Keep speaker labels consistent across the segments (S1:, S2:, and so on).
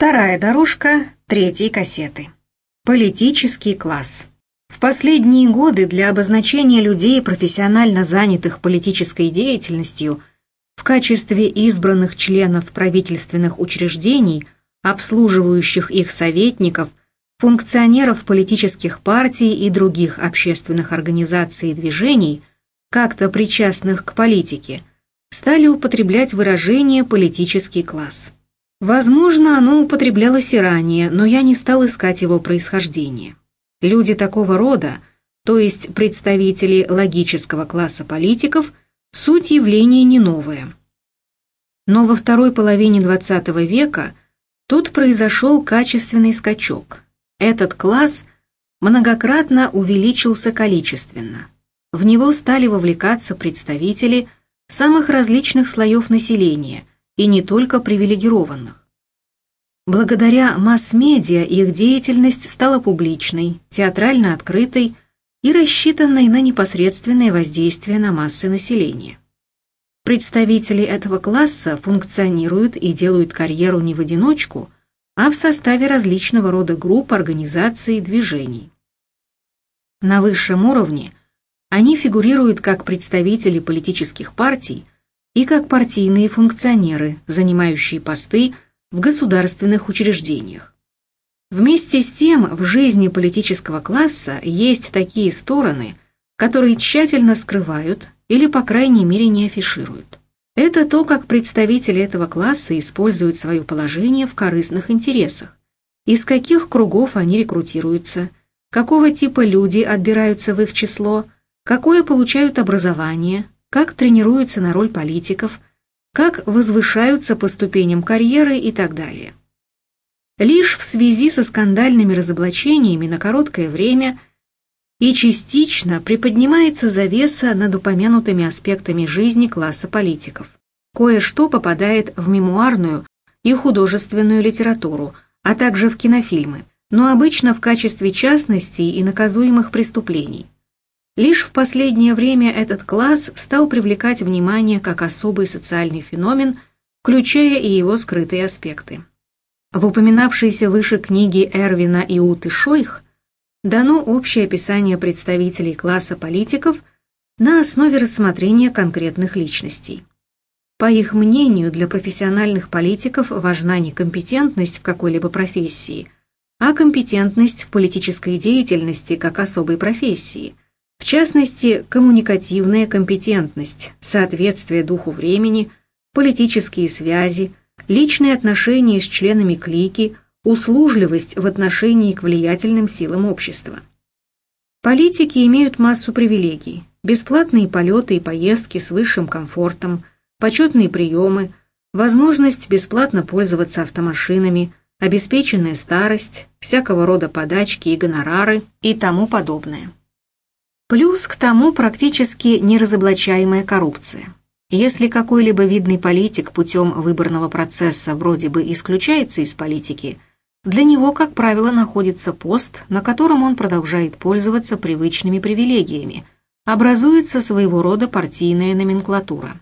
S1: Вторая дорожка третьей кассеты. Политический класс. В последние годы для обозначения людей, профессионально занятых политической деятельностью, в качестве избранных членов правительственных учреждений, обслуживающих их советников, функционеров политических партий и других общественных организаций и движений, как-то причастных к политике, стали употреблять выражение «политический класс». Возможно, оно употреблялось и ранее, но я не стал искать его происхождение. Люди такого рода, то есть представители логического класса политиков, суть явления не новое. Но во второй половине XX века тут произошел качественный скачок. Этот класс многократно увеличился количественно. В него стали вовлекаться представители самых различных слоев населения – и не только привилегированных. Благодаря масс-медиа их деятельность стала публичной, театрально открытой и рассчитанной на непосредственное воздействие на массы населения. Представители этого класса функционируют и делают карьеру не в одиночку, а в составе различного рода групп, организаций и движений. На высшем уровне они фигурируют как представители политических партий, и как партийные функционеры, занимающие посты в государственных учреждениях. Вместе с тем в жизни политического класса есть такие стороны, которые тщательно скрывают или, по крайней мере, не афишируют. Это то, как представители этого класса используют свое положение в корыстных интересах, из каких кругов они рекрутируются, какого типа люди отбираются в их число, какое получают образование, как тренируются на роль политиков, как возвышаются по ступеням карьеры и так далее. Лишь в связи со скандальными разоблачениями на короткое время и частично приподнимается завеса над упомянутыми аспектами жизни класса политиков. Кое-что попадает в мемуарную и художественную литературу, а также в кинофильмы, но обычно в качестве частностей и наказуемых преступлений. Лишь в последнее время этот класс стал привлекать внимание как особый социальный феномен, включая и его скрытые аспекты. В упоминавшейся выше книге Эрвина и Уты Шойх дано общее описание представителей класса политиков на основе рассмотрения конкретных личностей. По их мнению, для профессиональных политиков важна не компетентность в какой-либо профессии, а компетентность в политической деятельности как особой профессии – в частности, коммуникативная компетентность, соответствие духу времени, политические связи, личные отношения с членами клики, услужливость в отношении к влиятельным силам общества. Политики имеют массу привилегий, бесплатные полеты и поездки с высшим комфортом, почетные приемы, возможность бесплатно пользоваться автомашинами, обеспеченная старость, всякого рода подачки и гонорары и тому подобное. Плюс к тому практически неразоблачаемая коррупция. Если какой-либо видный политик путем выборного процесса вроде бы исключается из политики, для него, как правило, находится пост, на котором он продолжает пользоваться привычными привилегиями, образуется своего рода партийная номенклатура.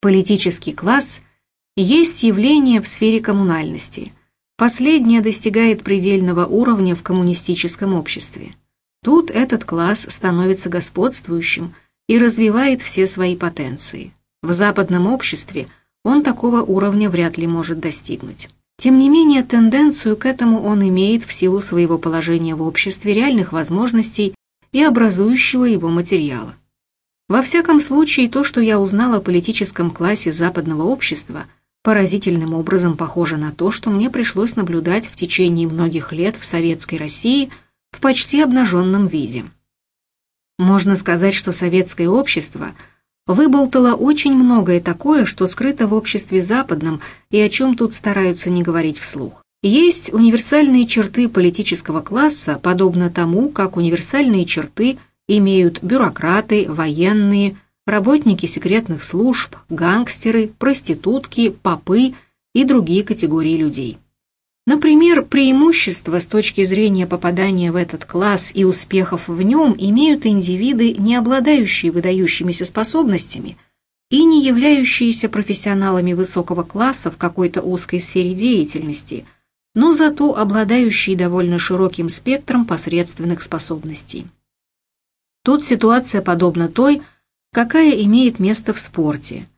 S1: Политический класс есть явление в сфере коммунальности. Последнее достигает предельного уровня в коммунистическом обществе. Тут этот класс становится господствующим и развивает все свои потенции. В западном обществе он такого уровня вряд ли может достигнуть. Тем не менее, тенденцию к этому он имеет в силу своего положения в обществе, реальных возможностей и образующего его материала. Во всяком случае, то, что я узнала о политическом классе западного общества, поразительным образом похоже на то, что мне пришлось наблюдать в течение многих лет в Советской России – в почти обнаженном виде. Можно сказать, что советское общество выболтало очень многое такое, что скрыто в обществе западном и о чем тут стараются не говорить вслух. Есть универсальные черты политического класса, подобно тому, как универсальные черты имеют бюрократы, военные, работники секретных служб, гангстеры, проститутки, попы и другие категории людей. Например, преимущества с точки зрения попадания в этот класс и успехов в нем имеют индивиды, не обладающие выдающимися способностями и не являющиеся профессионалами высокого класса в какой-то узкой сфере деятельности, но зато обладающие довольно широким спектром посредственных способностей. Тут ситуация подобна той, какая имеет место в спорте.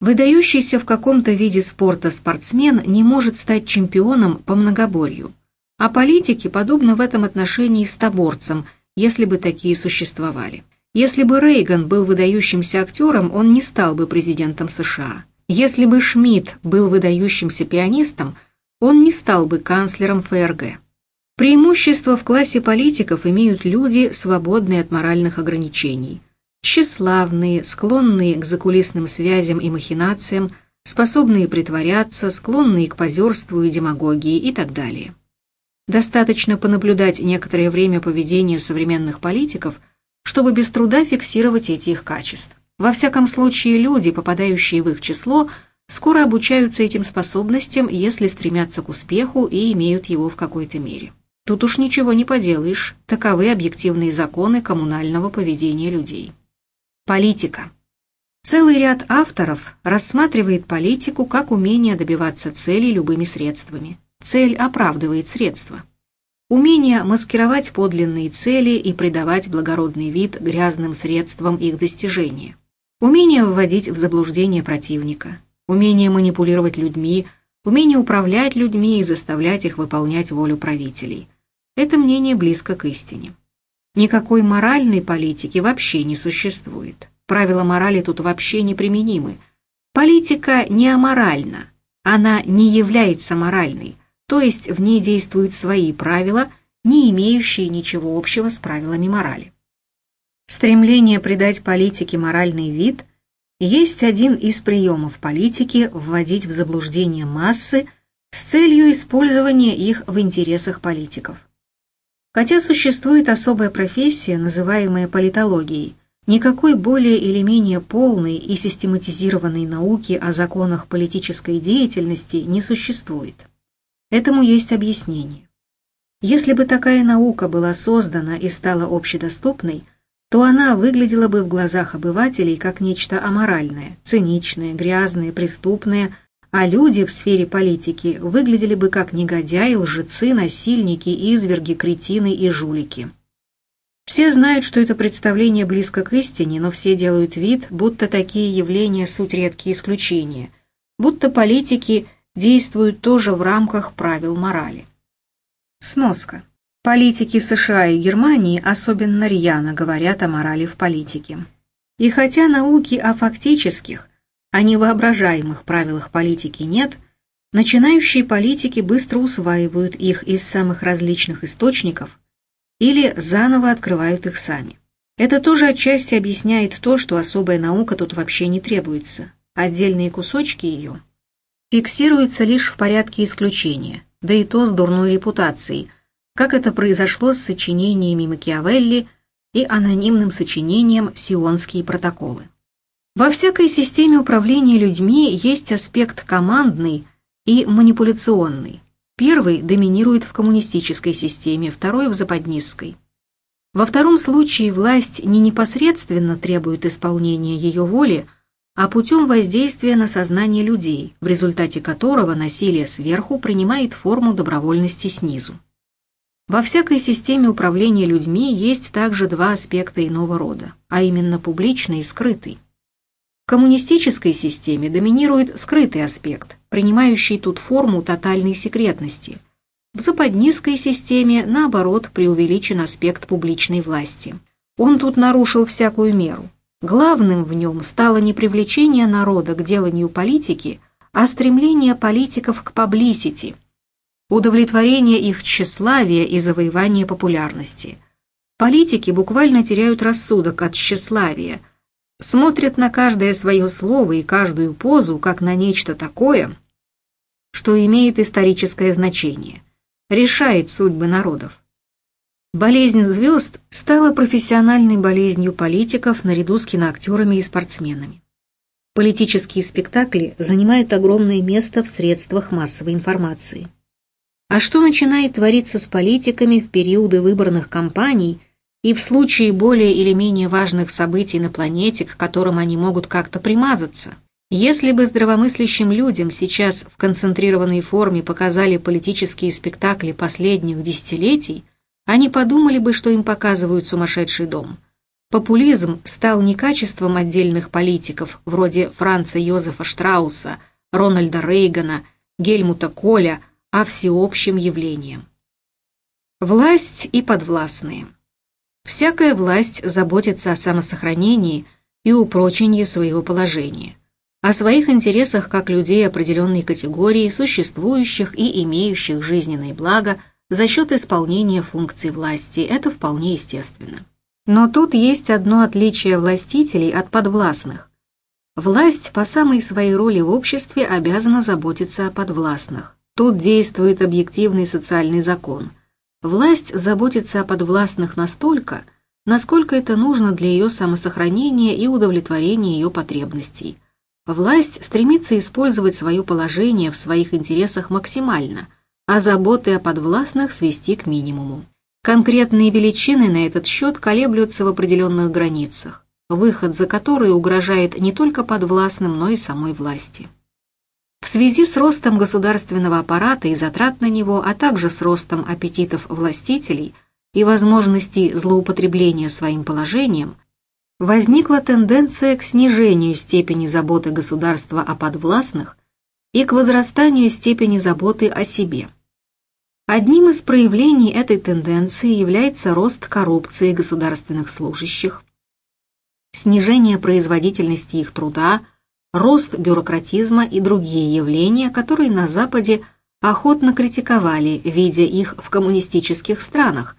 S1: Выдающийся в каком-то виде спорта спортсмен не может стать чемпионом по многоборью, а политики подобны в этом отношении стоборцам, если бы такие существовали. Если бы Рейган был выдающимся актером, он не стал бы президентом США. Если бы Шмидт был выдающимся пианистом, он не стал бы канцлером ФРГ. Преимущество в классе политиков имеют люди, свободные от моральных ограничений. Тщеславные, склонные к закулисным связям и махинациям, способные притворяться, склонные к позерству и демагогии и так далее. Достаточно понаблюдать некоторое время поведение современных политиков, чтобы без труда фиксировать эти их качества. Во всяком случае, люди, попадающие в их число, скоро обучаются этим способностям, если стремятся к успеху и имеют его в какой-то мере. Тут уж ничего не поделаешь, таковы объективные законы коммунального поведения людей. Политика. Целый ряд авторов рассматривает политику как умение добиваться цели любыми средствами. Цель оправдывает средства. Умение маскировать подлинные цели и придавать благородный вид грязным средствам их достижения. Умение вводить в заблуждение противника. Умение манипулировать людьми, умение управлять людьми и заставлять их выполнять волю правителей – это мнение близко к истине. Никакой моральной политики вообще не существует. Правила морали тут вообще неприменимы. Политика не аморальна, она не является моральной, то есть в ней действуют свои правила, не имеющие ничего общего с правилами морали. Стремление придать политике моральный вид есть один из приемов политики вводить в заблуждение массы с целью использования их в интересах политиков. Хотя существует особая профессия, называемая политологией, никакой более или менее полной и систематизированной науки о законах политической деятельности не существует. Этому есть объяснение. Если бы такая наука была создана и стала общедоступной, то она выглядела бы в глазах обывателей как нечто аморальное, циничное, грязное, преступное, а люди в сфере политики выглядели бы как негодяи, лжецы, насильники, изверги, кретины и жулики. Все знают, что это представление близко к истине, но все делают вид, будто такие явления суть редкие исключения, будто политики действуют тоже в рамках правил морали. Сноска. Политики США и Германии особенно рьяно говорят о морали в политике. И хотя науки о фактических, о невоображаемых правилах политики нет, начинающие политики быстро усваивают их из самых различных источников или заново открывают их сами. Это тоже отчасти объясняет то, что особая наука тут вообще не требуется. Отдельные кусочки ее фиксируются лишь в порядке исключения, да и то с дурной репутацией, как это произошло с сочинениями Макиавелли и анонимным сочинением «Сионские протоколы». Во всякой системе управления людьми есть аспект командный и манипуляционный. Первый доминирует в коммунистической системе, второй в западнистской. Во втором случае власть не непосредственно требует исполнения ее воли, а путем воздействия на сознание людей, в результате которого насилие сверху принимает форму добровольности снизу. Во всякой системе управления людьми есть также два аспекта иного рода, а именно публичный и скрытый коммунистической системе доминирует скрытый аспект, принимающий тут форму тотальной секретности. В западнистской системе, наоборот, преувеличен аспект публичной власти. Он тут нарушил всякую меру. Главным в нем стало не привлечение народа к деланию политики, а стремление политиков к паблисити, удовлетворение их тщеславия и завоевание популярности. Политики буквально теряют рассудок от тщеславия – смотрят на каждое свое слово и каждую позу как на нечто такое, что имеет историческое значение, решает судьбы народов. Болезнь звезд стала профессиональной болезнью политиков наряду с киноактерами и спортсменами. Политические спектакли занимают огромное место в средствах массовой информации. А что начинает твориться с политиками в периоды выборных кампаний – и в случае более или менее важных событий на планете, к которым они могут как-то примазаться. Если бы здравомыслящим людям сейчас в концентрированной форме показали политические спектакли последних десятилетий, они подумали бы, что им показывают сумасшедший дом. Популизм стал не качеством отдельных политиков, вроде Франца Йозефа Штрауса, Рональда Рейгана, Гельмута Коля, а всеобщим явлением. Власть и подвластные. Всякая власть заботится о самосохранении и упрочении своего положения, о своих интересах как людей определенной категории, существующих и имеющих жизненное благо за счет исполнения функций власти. Это вполне естественно. Но тут есть одно отличие властителей от подвластных. Власть по самой своей роли в обществе обязана заботиться о подвластных. Тут действует объективный социальный закон. Власть заботится о подвластных настолько, насколько это нужно для ее самосохранения и удовлетворения ее потребностей. Власть стремится использовать свое положение в своих интересах максимально, а заботы о подвластных свести к минимуму. Конкретные величины на этот счет колеблются в определенных границах, выход за которые угрожает не только подвластным, но и самой власти. В связи с ростом государственного аппарата и затрат на него, а также с ростом аппетитов властителей и возможностей злоупотребления своим положением, возникла тенденция к снижению степени заботы государства о подвластных и к возрастанию степени заботы о себе. Одним из проявлений этой тенденции является рост коррупции государственных служащих, снижение производительности их труда, рост бюрократизма и другие явления, которые на Западе охотно критиковали, видя их в коммунистических странах,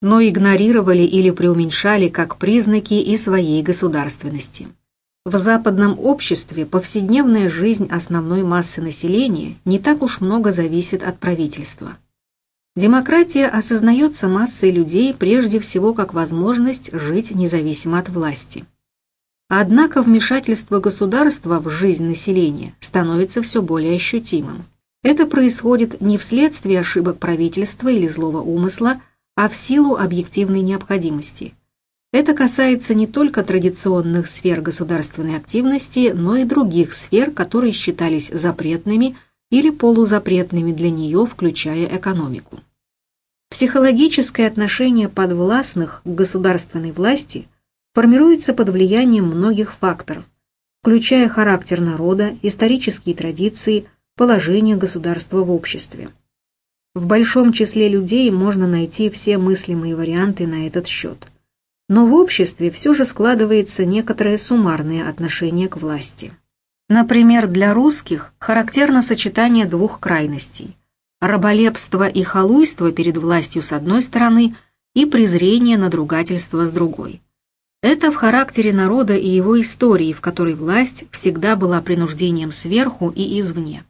S1: но игнорировали или преуменьшали как признаки и своей государственности. В западном обществе повседневная жизнь основной массы населения не так уж много зависит от правительства. Демократия осознается массой людей прежде всего как возможность жить независимо от власти. Однако вмешательство государства в жизнь населения становится все более ощутимым. Это происходит не вследствие ошибок правительства или злого умысла, а в силу объективной необходимости. Это касается не только традиционных сфер государственной активности, но и других сфер, которые считались запретными или полузапретными для нее, включая экономику. Психологическое отношение подвластных к государственной власти – формируется под влиянием многих факторов, включая характер народа, исторические традиции, положение государства в обществе. В большом числе людей можно найти все мыслимые варианты на этот счет. Но в обществе все же складывается некоторое суммарное отношение к власти. Например, для русских характерно сочетание двух крайностей – раболепство и халуйство перед властью с одной стороны и презрение надругательство с другой – это в характере народа и его истории, в которой власть всегда была принуждением сверху и извне.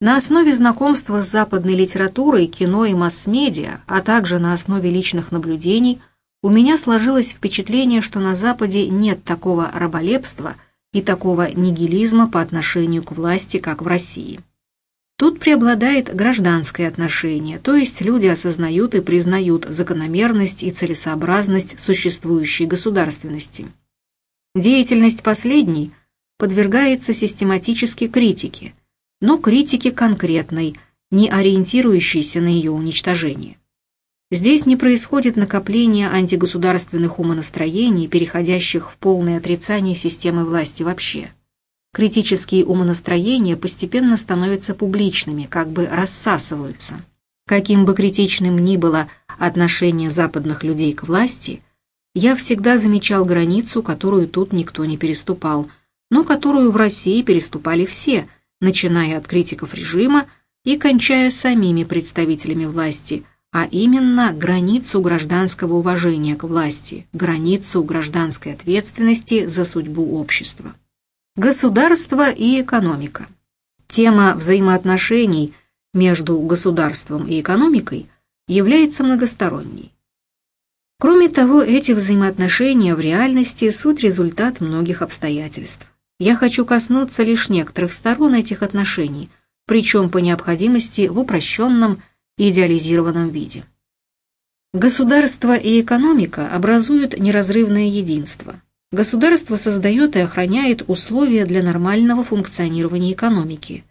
S1: На основе знакомства с западной литературой, кино и масс-медиа, а также на основе личных наблюдений, у меня сложилось впечатление, что на Западе нет такого раболепства и такого нигилизма по отношению к власти, как в России. Тут преобладает гражданское отношение, то есть люди осознают и признают закономерность и целесообразность существующей государственности. Деятельность последней подвергается систематически критике, но критике конкретной, не ориентирующейся на ее уничтожение. Здесь не происходит накопление антигосударственных умонастроений, переходящих в полное отрицание системы власти вообще критические умонастроения постепенно становятся публичными, как бы рассасываются. Каким бы критичным ни было отношение западных людей к власти, я всегда замечал границу, которую тут никто не переступал, но которую в России переступали все, начиная от критиков режима и кончая самими представителями власти, а именно границу гражданского уважения к власти, границу гражданской ответственности за судьбу общества. Государство и экономика. Тема взаимоотношений между государством и экономикой является многосторонней. Кроме того, эти взаимоотношения в реальности – суть результат многих обстоятельств. Я хочу коснуться лишь некоторых сторон этих отношений, причем по необходимости в упрощенном идеализированном виде. Государство и экономика образуют неразрывное единство – Государство создает и охраняет условия для нормального функционирования экономики.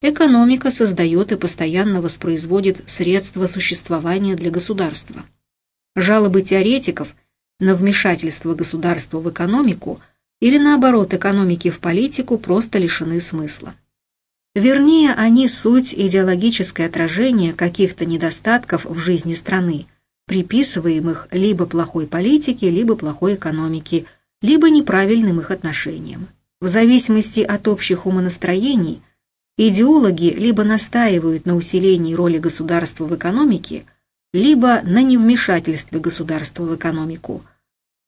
S1: Экономика создает и постоянно воспроизводит средства существования для государства. Жалобы теоретиков на вмешательство государства в экономику или наоборот экономики в политику просто лишены смысла. Вернее, они суть идеологическое отражение каких-то недостатков в жизни страны, приписываемых либо плохой политике, либо плохой экономике, либо неправильным их отношениям. В зависимости от общих умонастроений, идеологи либо настаивают на усилении роли государства в экономике, либо на невмешательстве государства в экономику.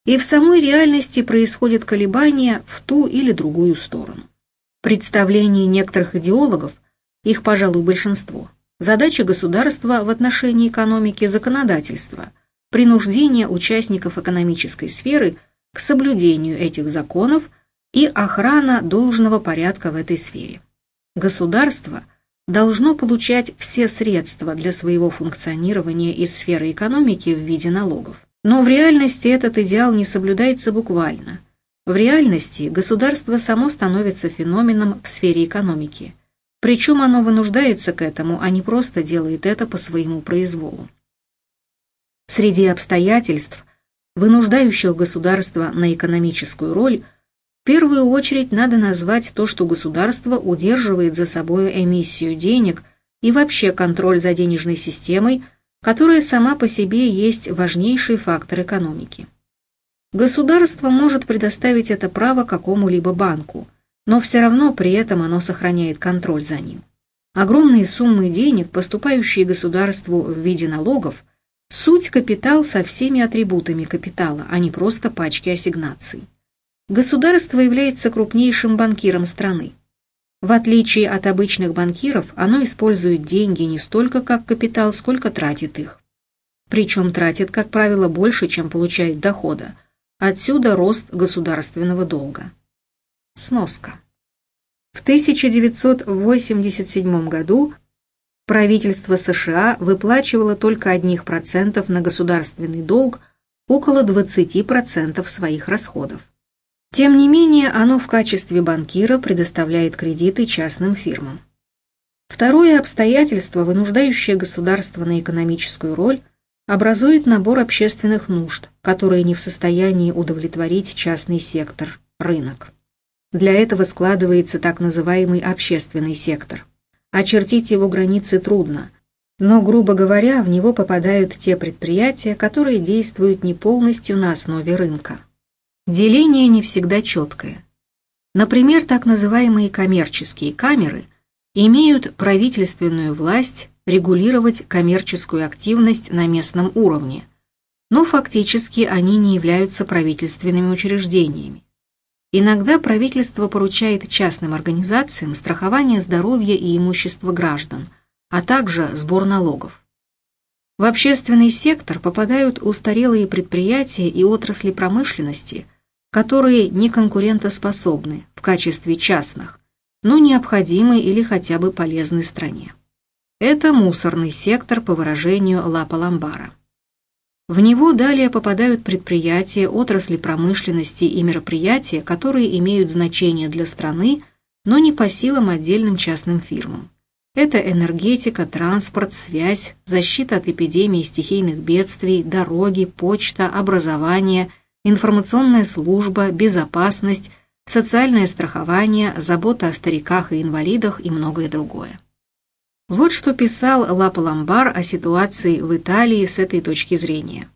S1: И в самой реальности происходят колебания в ту или другую сторону. Представление некоторых идеологов, их, пожалуй, большинство, задача государства в отношении экономики – законодательства, принуждение участников экономической сферы к соблюдению этих законов и охрана должного порядка в этой сфере. Государство – должно получать все средства для своего функционирования из сферы экономики в виде налогов. Но в реальности этот идеал не соблюдается буквально. В реальности государство само становится феноменом в сфере экономики. Причем оно вынуждается к этому, а не просто делает это по своему произволу. Среди обстоятельств, вынуждающих государство на экономическую роль – первую очередь надо назвать то, что государство удерживает за собой эмиссию денег и вообще контроль за денежной системой, которая сама по себе есть важнейший фактор экономики. Государство может предоставить это право какому-либо банку, но все равно при этом оно сохраняет контроль за ним. Огромные суммы денег, поступающие государству в виде налогов, суть капитал со всеми атрибутами капитала, а не просто пачки ассигнаций государство является крупнейшим банкиром страны. В отличие от обычных банкиров, оно использует деньги не столько как капитал, сколько тратит их. Причем тратит, как правило, больше, чем получает дохода. Отсюда рост государственного долга. Сноска. В 1987 году правительство США выплачивало только одних процентов на государственный долг около 20% своих расходов. Тем не менее, оно в качестве банкира предоставляет кредиты частным фирмам. Второе обстоятельство, вынуждающее государство на экономическую роль, образует набор общественных нужд, которые не в состоянии удовлетворить частный сектор, рынок. Для этого складывается так называемый общественный сектор. Очертить его границы трудно, но, грубо говоря, в него попадают те предприятия, которые действуют не полностью на основе рынка. Деление не всегда четкое. Например, так называемые коммерческие камеры имеют правительственную власть регулировать коммерческую активность на местном уровне, но фактически они не являются правительственными учреждениями. Иногда правительство поручает частным организациям страхование здоровья и имущества граждан, а также сбор налогов. В общественный сектор попадают устарелые предприятия и отрасли промышленности – которые не конкурентоспособны в качестве частных, но необходимы или хотя бы полезны стране. Это мусорный сектор по выражению Лапа Ламбара. В него далее попадают предприятия, отрасли промышленности и мероприятия, которые имеют значение для страны, но не по силам отдельным частным фирмам. Это энергетика, транспорт, связь, защита от эпидемий и стихийных бедствий, дороги, почта, образование – информационная служба, безопасность, социальное страхование, забота о стариках и инвалидах и многое другое. Вот что писал Лапа Ламбар о ситуации в Италии с этой точки зрения.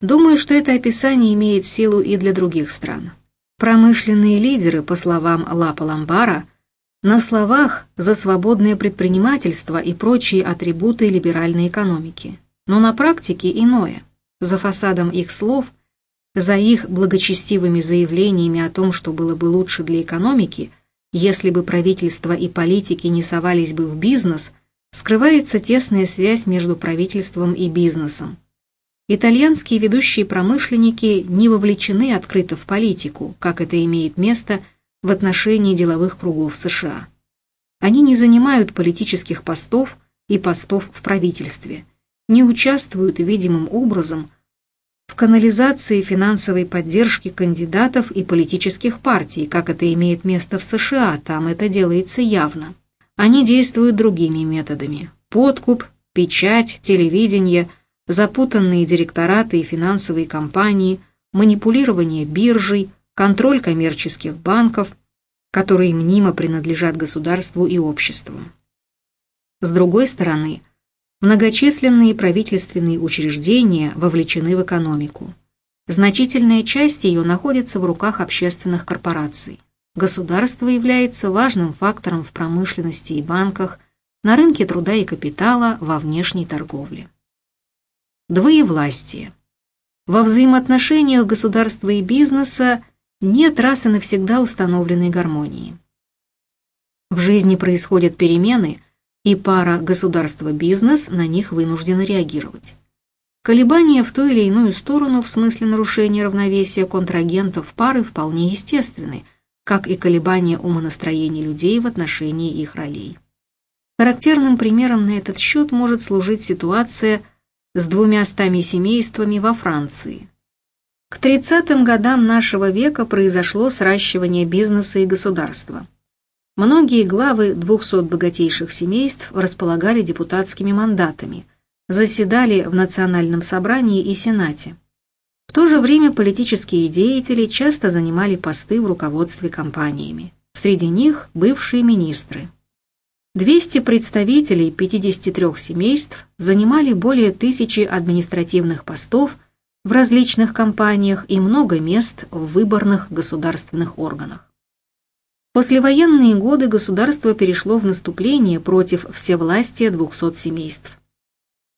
S1: Думаю, что это описание имеет силу и для других стран. Промышленные лидеры, по словам Лапа Ламбара, на словах за свободное предпринимательство и прочие атрибуты либеральной экономики, но на практике иное. За фасадом их слов за их благочестивыми заявлениями о том, что было бы лучше для экономики, если бы правительство и политики не совались бы в бизнес, скрывается тесная связь между правительством и бизнесом. Итальянские ведущие промышленники не вовлечены открыто в политику, как это имеет место в отношении деловых кругов США. Они не занимают политических постов и постов в правительстве, не участвуют видимым образом в канализации финансовой поддержки кандидатов и политических партий, как это имеет место в США, там это делается явно. Они действуют другими методами. Подкуп, печать, телевидение, запутанные директораты и финансовые компании, манипулирование биржей, контроль коммерческих банков, которые мнимо принадлежат государству и обществу. С другой стороны, многочисленные правительственные учреждения вовлечены в экономику. Значительная часть ее находится в руках общественных корпораций. Государство является важным фактором в промышленности и банках, на рынке труда и капитала, во внешней торговле. Двоевластие. Во взаимоотношениях государства и бизнеса нет раз и навсегда установленной гармонии. В жизни происходят перемены, и пара государство-бизнес на них вынуждена реагировать. Колебания в ту или иную сторону в смысле нарушения равновесия контрагентов пары вполне естественны, как и колебания умонастроения людей в отношении их ролей. Характерным примером на этот счет может служить ситуация с двумя стами семействами во Франции – к 30-м годам нашего века произошло сращивание бизнеса и государства. Многие главы 200 богатейших семейств располагали депутатскими мандатами, заседали в Национальном собрании и Сенате. В то же время политические деятели часто занимали посты в руководстве компаниями. Среди них бывшие министры. 200 представителей 53 семейств занимали более тысячи административных постов – в различных компаниях и много мест в выборных государственных органах. Послевоенные годы государство перешло в наступление против всевластия 200 семейств.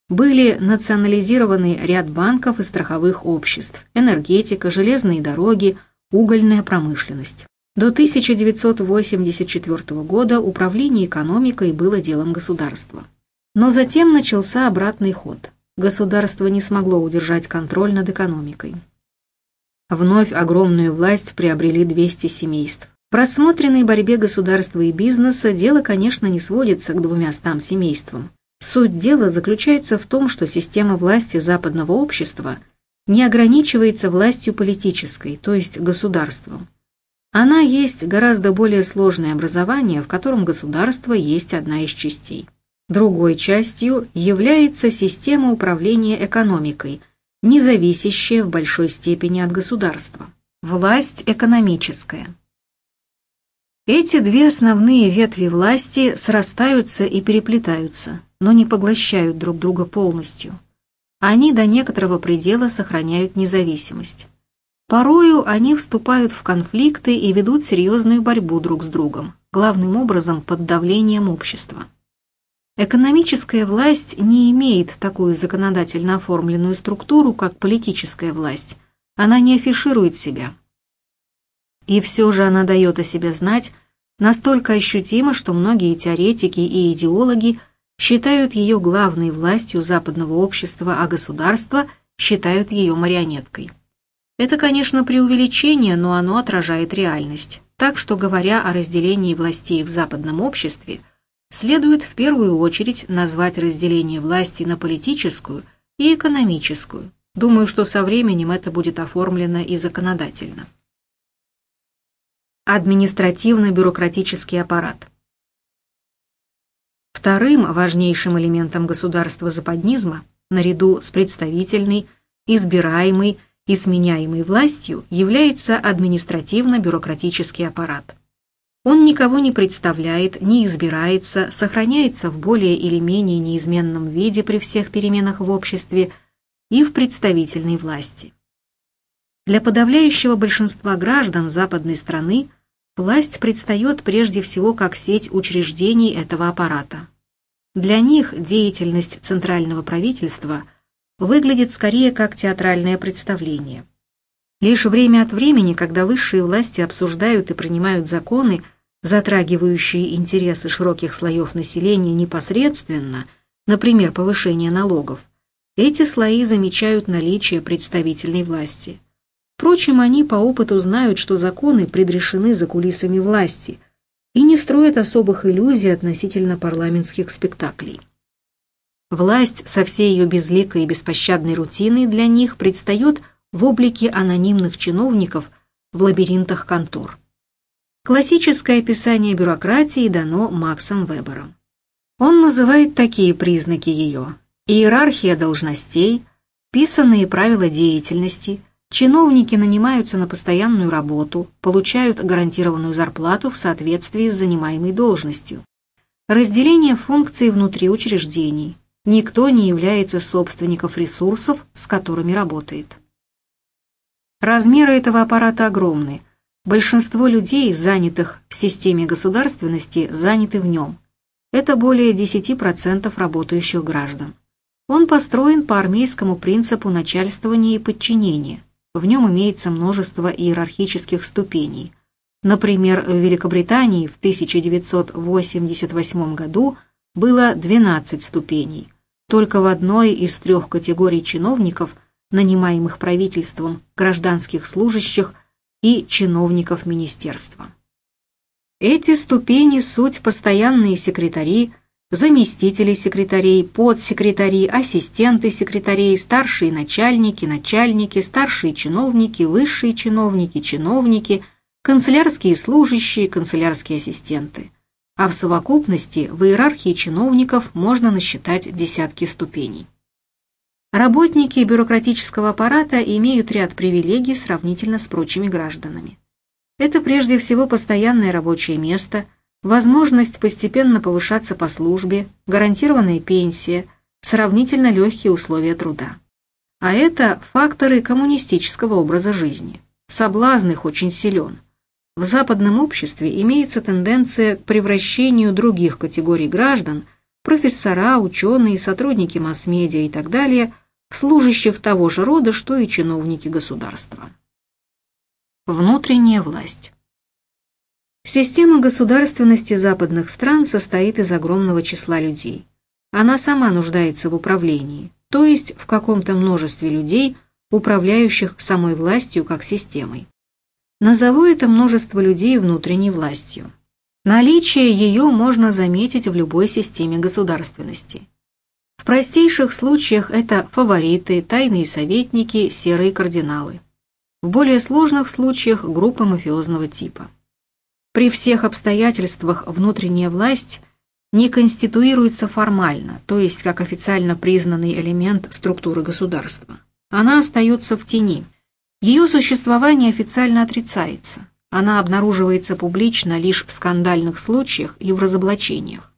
S1: Были национализированы ряд банков и страховых обществ, энергетика, железные дороги, угольная промышленность. До 1984 года управление экономикой было делом государства. Но затем начался обратный ход – государство не смогло удержать контроль над экономикой. Вновь огромную власть приобрели 200 семейств. Просмотренной борьбе государства и бизнеса дело, конечно, не сводится к двумястам семействам. Суть дела заключается в том, что система власти западного общества не ограничивается властью политической, то есть государством. Она есть гораздо более сложное образование, в котором государство есть одна из частей. Другой частью является система управления экономикой, не зависящая в большой степени от государства. Власть экономическая. Эти две основные ветви власти срастаются и переплетаются, но не поглощают друг друга полностью. Они до некоторого предела сохраняют независимость. Порою они вступают в конфликты и ведут серьезную борьбу друг с другом, главным образом под давлением общества. Экономическая власть не имеет такую законодательно оформленную структуру, как политическая власть. Она не афиширует себя. И все же она дает о себе знать настолько ощутимо, что многие теоретики и идеологи считают ее главной властью западного общества, а государство считают ее марионеткой. Это, конечно, преувеличение, но оно отражает реальность. Так что, говоря о разделении властей в западном обществе – следует в первую очередь назвать разделение власти на политическую и экономическую. Думаю, что со временем это будет оформлено и законодательно. Административно-бюрократический аппарат. Вторым важнейшим элементом государства западнизма, наряду с представительной, избираемой и сменяемой властью, является административно-бюрократический аппарат. Он никого не представляет, не избирается, сохраняется в более или менее неизменном виде при всех переменах в обществе и в представительной власти. Для подавляющего большинства граждан западной страны власть предстает прежде всего как сеть учреждений этого аппарата. Для них деятельность центрального правительства выглядит скорее как театральное представление. Лишь время от времени, когда высшие власти обсуждают и принимают законы, затрагивающие интересы широких слоев населения непосредственно, например, повышение налогов, эти слои замечают наличие представительной власти. Впрочем, они по опыту знают, что законы предрешены за кулисами власти и не строят особых иллюзий относительно парламентских спектаклей. Власть со всей ее безликой и беспощадной рутиной для них предстает в облике анонимных чиновников в лабиринтах контор. Классическое описание бюрократии дано Максом Вебером. Он называет такие признаки ее. Иерархия должностей, писанные правила деятельности, чиновники нанимаются на постоянную работу, получают гарантированную зарплату в соответствии с занимаемой должностью. Разделение функций внутри учреждений. Никто не является собственником ресурсов, с которыми работает. Размеры этого аппарата огромны. Большинство людей, занятых в системе государственности, заняты в нем. Это более 10% работающих граждан. Он построен по армейскому принципу начальствования и подчинения. В нем имеется множество иерархических ступеней. Например, в Великобритании в 1988 году было 12 ступеней. Только в одной из трех категорий чиновников, нанимаемых правительством, гражданских служащих и чиновников министерства. Эти ступени – суть постоянные секретари – заместители секретарей, подсекретари, ассистенты секретарей, старшие начальники, начальники, старшие чиновники, высшие чиновники, чиновники, канцелярские служащие, канцелярские ассистенты. А в совокупности в иерархии чиновников можно насчитать десятки ступеней. Работники бюрократического аппарата имеют ряд привилегий сравнительно с прочими гражданами. Это прежде всего постоянное рабочее место – возможность постепенно повышаться по службе, гарантированная пенсия, сравнительно легкие условия труда. А это факторы коммунистического образа жизни. Соблазн их очень силен. В западном обществе имеется тенденция к превращению других категорий граждан, профессора, ученые, сотрудники масс-медиа и так далее, в служащих того же рода, что и чиновники государства. Внутренняя власть. Система государственности западных стран состоит из огромного числа людей. Она сама нуждается в управлении, то есть в каком-то множестве людей, управляющих самой властью как системой. Назову это множество людей внутренней властью. Наличие ее можно заметить в любой системе государственности. В простейших случаях это фавориты, тайные советники, серые кардиналы. В более сложных случаях группа мафиозного типа. При всех обстоятельствах внутренняя власть не конституируется формально, то есть как официально признанный элемент структуры государства. Она остается в тени. Ее существование официально отрицается. Она обнаруживается публично лишь в скандальных случаях и в разоблачениях.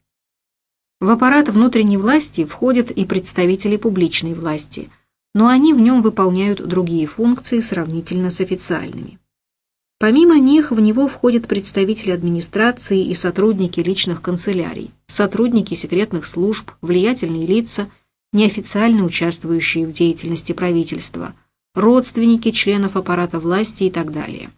S1: В аппарат внутренней власти входят и представители публичной власти, но они в нем выполняют другие функции сравнительно с официальными. Помимо них в него входят представители администрации и сотрудники личных канцелярий, сотрудники секретных служб, влиятельные лица, неофициально участвующие в деятельности правительства, родственники членов аппарата власти и так далее.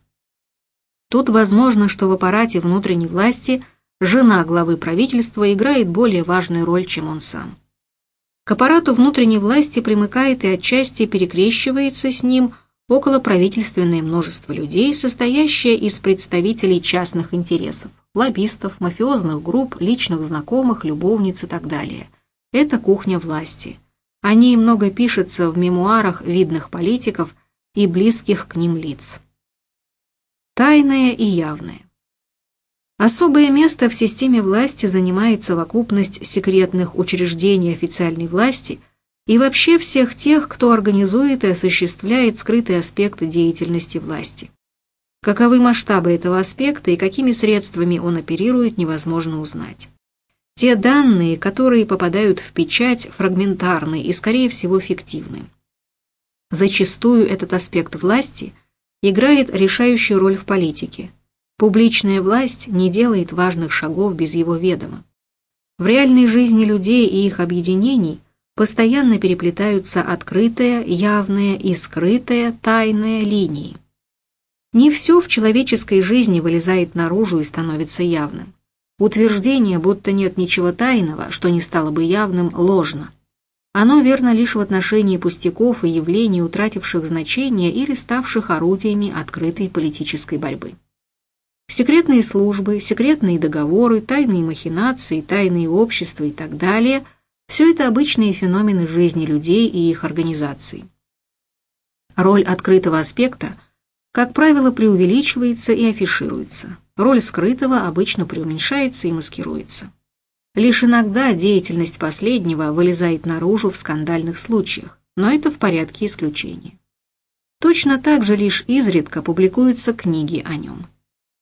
S1: Тут возможно, что в аппарате внутренней власти жена главы правительства играет более важную роль, чем он сам. К аппарату внутренней власти примыкает и отчасти перекрещивается с ним – около правительственное множество людей, состоящее из представителей частных интересов, лоббистов, мафиозных групп, личных знакомых, любовниц и так далее. Это кухня власти. О ней много пишется в мемуарах видных политиков и близких к ним лиц. Тайное и явное. Особое место в системе власти занимает совокупность секретных учреждений официальной власти – и вообще всех тех, кто организует и осуществляет скрытые аспекты деятельности власти. Каковы масштабы этого аспекта и какими средствами он оперирует, невозможно узнать. Те данные, которые попадают в печать, фрагментарны и, скорее всего, фиктивны. Зачастую этот аспект власти играет решающую роль в политике. Публичная власть не делает важных шагов без его ведома. В реальной жизни людей и их объединений – постоянно переплетаются открытая, явная и скрытая, тайная линии. Не все в человеческой жизни вылезает наружу и становится явным. Утверждение, будто нет ничего тайного, что не стало бы явным, ложно. Оно верно лишь в отношении пустяков и явлений, утративших значение или ставших орудиями открытой политической борьбы. Секретные службы, секретные договоры, тайные махинации, тайные общества и так далее – Все это обычные феномены жизни людей и их организаций. Роль открытого аспекта, как правило, преувеличивается и афишируется. Роль скрытого обычно преуменьшается и маскируется. Лишь иногда деятельность последнего вылезает наружу в скандальных случаях, но это в порядке исключения. Точно так же лишь изредка публикуются книги о нем.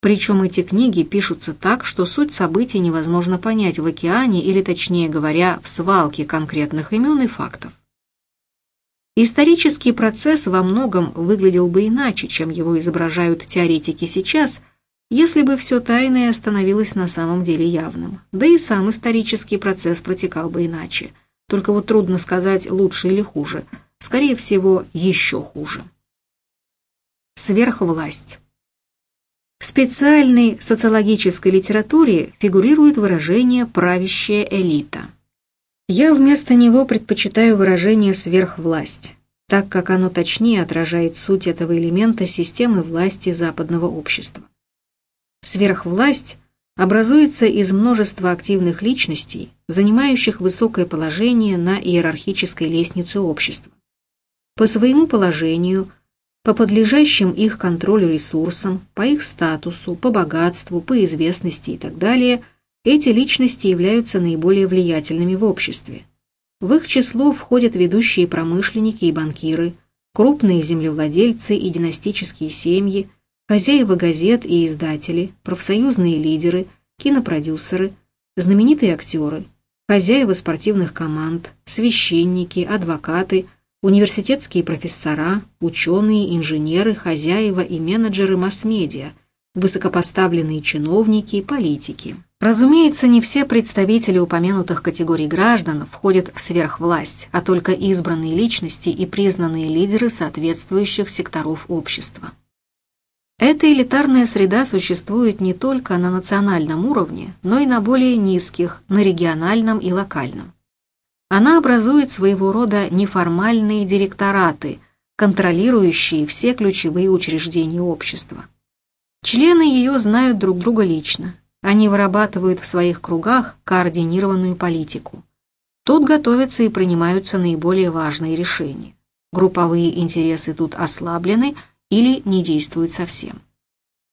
S1: Причем эти книги пишутся так, что суть событий невозможно понять в океане или, точнее говоря, в свалке конкретных имен и фактов. Исторический процесс во многом выглядел бы иначе, чем его изображают теоретики сейчас, если бы все тайное становилось на самом деле явным. Да и сам исторический процесс протекал бы иначе. Только вот трудно сказать, лучше или хуже. Скорее всего, еще хуже. Сверхвласть. В специальной социологической литературе фигурирует выражение «правящая элита». Я вместо него предпочитаю выражение «сверхвласть», так как оно точнее отражает суть этого элемента системы власти западного общества. Сверхвласть образуется из множества активных личностей, занимающих высокое положение на иерархической лестнице общества. По своему положению, по подлежащим их контролю ресурсам, по их статусу, по богатству, по известности и так далее – эти личности являются наиболее влиятельными в обществе. В их число входят ведущие промышленники и банкиры, крупные землевладельцы и династические семьи, хозяева газет и издатели, профсоюзные лидеры, кинопродюсеры, знаменитые актеры, хозяева спортивных команд, священники, адвокаты, университетские профессора, ученые, инженеры, хозяева и менеджеры масс-медиа, высокопоставленные чиновники, политики. Разумеется, не все представители упомянутых категорий граждан входят в сверхвласть, а только избранные личности и признанные лидеры соответствующих секторов общества. Эта элитарная среда существует не только на национальном уровне, но и на более низких, на региональном и локальном. Она образует своего рода неформальные директораты, контролирующие все ключевые учреждения общества. Члены ее знают друг друга лично, они вырабатывают в своих кругах координированную политику. Тут готовятся и принимаются наиболее важные решения. Групповые интересы тут ослаблены или не действуют совсем.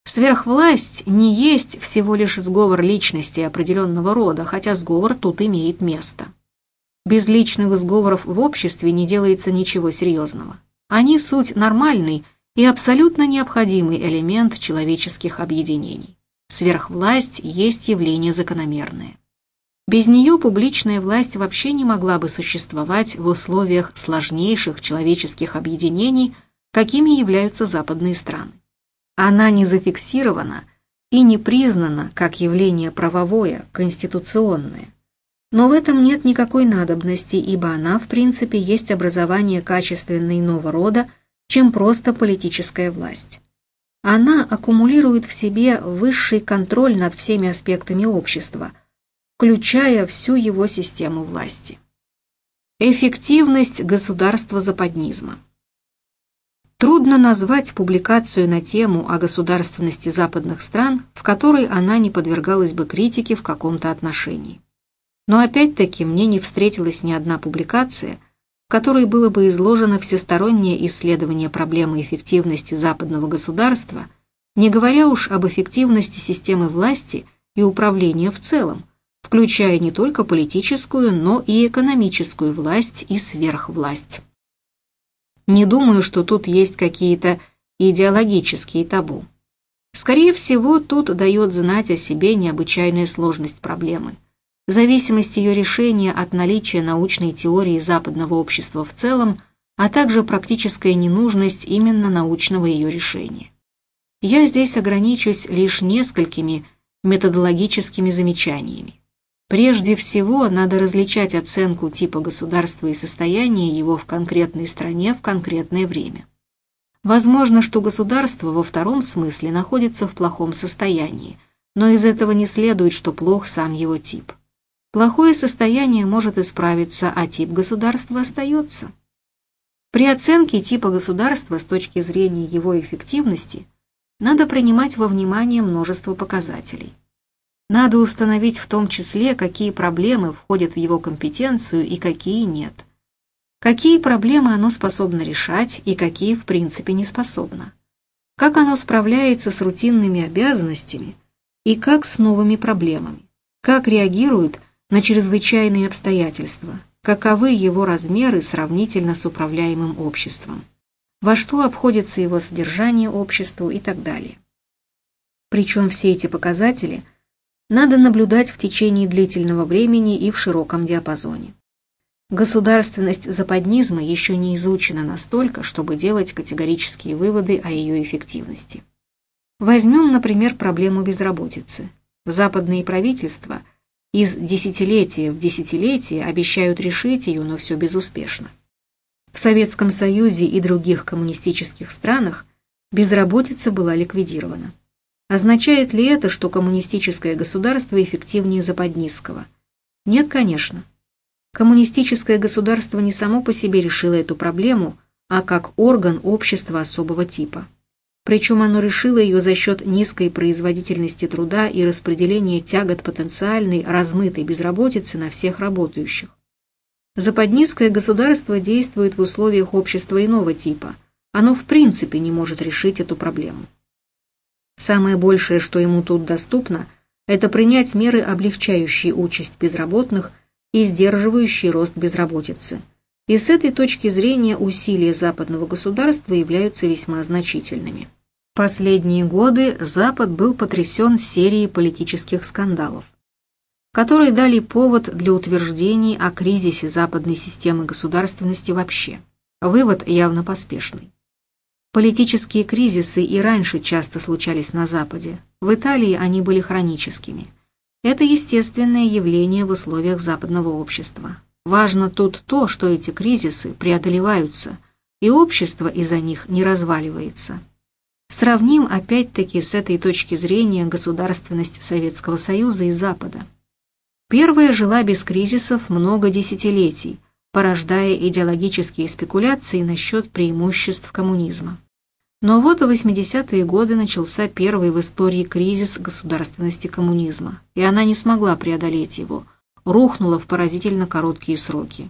S1: Сверхвласть не есть всего лишь сговор личности определенного рода, хотя сговор тут имеет место. Без личных сговоров в обществе не делается ничего серьезного. Они суть нормальный и абсолютно необходимый элемент человеческих объединений. Сверхвласть есть явление закономерное. Без нее публичная власть вообще не могла бы существовать в условиях сложнейших человеческих объединений, какими являются западные страны. Она не зафиксирована и не признана как явление правовое, конституционное. Но в этом нет никакой надобности, ибо она, в принципе, есть образование качественно иного рода, чем просто политическая власть она аккумулирует в себе высший контроль над всеми аспектами общества, включая всю его систему власти. Эффективность государства западнизма. Трудно назвать публикацию на тему о государственности западных стран, в которой она не подвергалась бы критике в каком-то отношении. Но опять-таки мне не встретилась ни одна публикация – в которой было бы изложено всестороннее исследование проблемы эффективности западного государства, не говоря уж об эффективности системы власти и управления в целом, включая не только политическую, но и экономическую власть и сверхвласть. Не думаю, что тут есть какие-то идеологические табу. Скорее всего, тут дает знать о себе необычайная сложность проблемы – зависимость ее решения от наличия научной теории западного общества в целом, а также практическая ненужность именно научного ее решения. Я здесь ограничусь лишь несколькими методологическими замечаниями. Прежде всего, надо различать оценку типа государства и состояния его в конкретной стране в конкретное время. Возможно, что государство во втором смысле находится в плохом состоянии, но из этого не следует, что плох сам его тип. Плохое состояние может исправиться, а тип государства остается. При оценке типа государства с точки зрения его эффективности надо принимать во внимание множество показателей. Надо установить в том числе, какие проблемы входят в его компетенцию и какие нет. Какие проблемы оно способно решать и какие в принципе не способно. Как оно справляется с рутинными обязанностями и как с новыми проблемами. Как реагирует на чрезвычайные обстоятельства, каковы его размеры сравнительно с управляемым обществом, во что обходится его содержание обществу и так далее. Причем все эти показатели надо наблюдать в течение длительного времени и в широком диапазоне. Государственность западнизма еще не изучена настолько, чтобы делать категорические выводы о ее эффективности. Возьмем, например, проблему безработицы. Западные правительства – из десятилетия в десятилетие обещают решить ее, но все безуспешно. В Советском Союзе и других коммунистических странах безработица была ликвидирована. Означает ли это, что коммунистическое государство эффективнее западнистского? Нет, конечно. Коммунистическое государство не само по себе решило эту проблему, а как орган общества особого типа причем оно решило ее за счет низкой производительности труда и распределения тягот потенциальной размытой безработицы на всех работающих. Западнистское государство действует в условиях общества иного типа. Оно в принципе не может решить эту проблему. Самое большее, что ему тут доступно, это принять меры, облегчающие участь безработных и сдерживающие рост безработицы. И с этой точки зрения усилия западного государства являются весьма значительными. Последние годы Запад был потрясен серией политических скандалов, которые дали повод для утверждений о кризисе западной системы государственности вообще. Вывод явно поспешный. Политические кризисы и раньше часто случались на Западе. В Италии они были хроническими. Это естественное явление в условиях западного общества. Важно тут то, что эти кризисы преодолеваются, и общество из-за них не разваливается. Сравним опять-таки с этой точки зрения государственность Советского Союза и Запада. Первая жила без кризисов много десятилетий, порождая идеологические спекуляции насчет преимуществ коммунизма. Но вот в 80-е годы начался первый в истории кризис государственности коммунизма, и она не смогла преодолеть его, рухнула в поразительно короткие сроки.